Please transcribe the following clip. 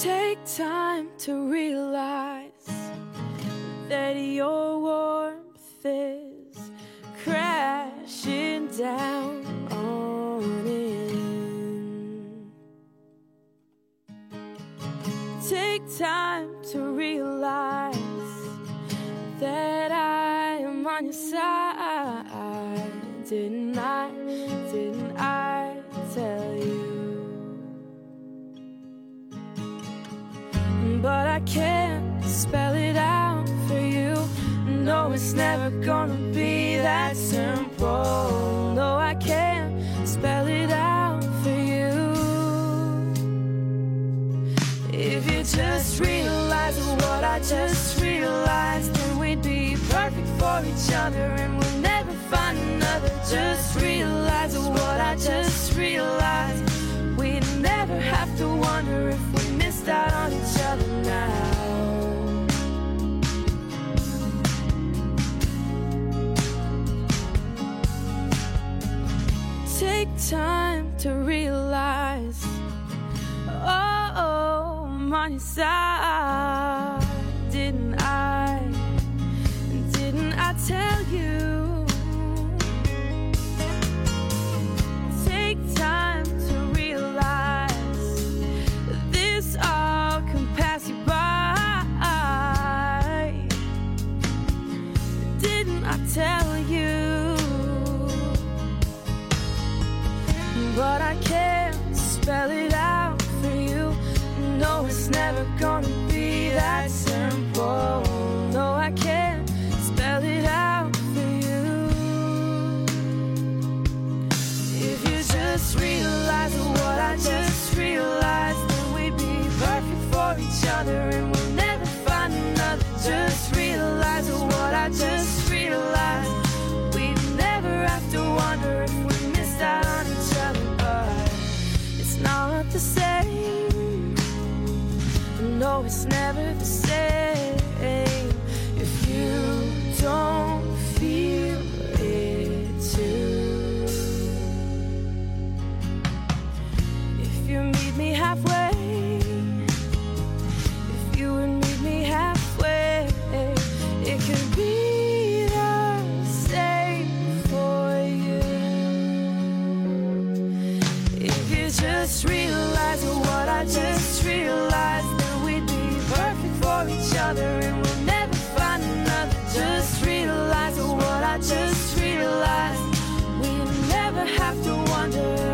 Take time to realize that your warmth is crashing down on in. Take time to realize that I am on your side. Didn't I? Didn't I tell you? But I can't spell it out for you. No, it's never gonna be that simple. No, I can't spell it out for you. If you just realize what I just realized, then we'd be perfect for each other and we'll never Take time to realize, oh, oh on your side. Gonna know it's never the same if you don't feel it too. If you meet me halfway, if you would meet me halfway, it could be. the same for you. If you Just real have to wonder.